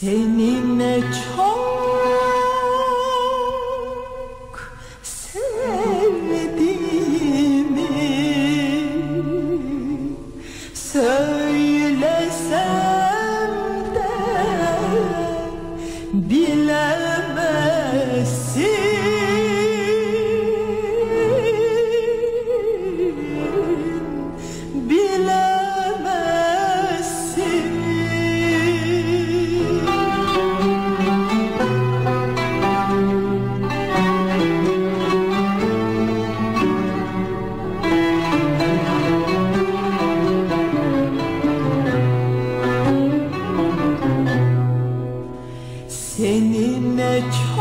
Seninle çok sevdiğimi söylesem de bilemezsin Seninle çok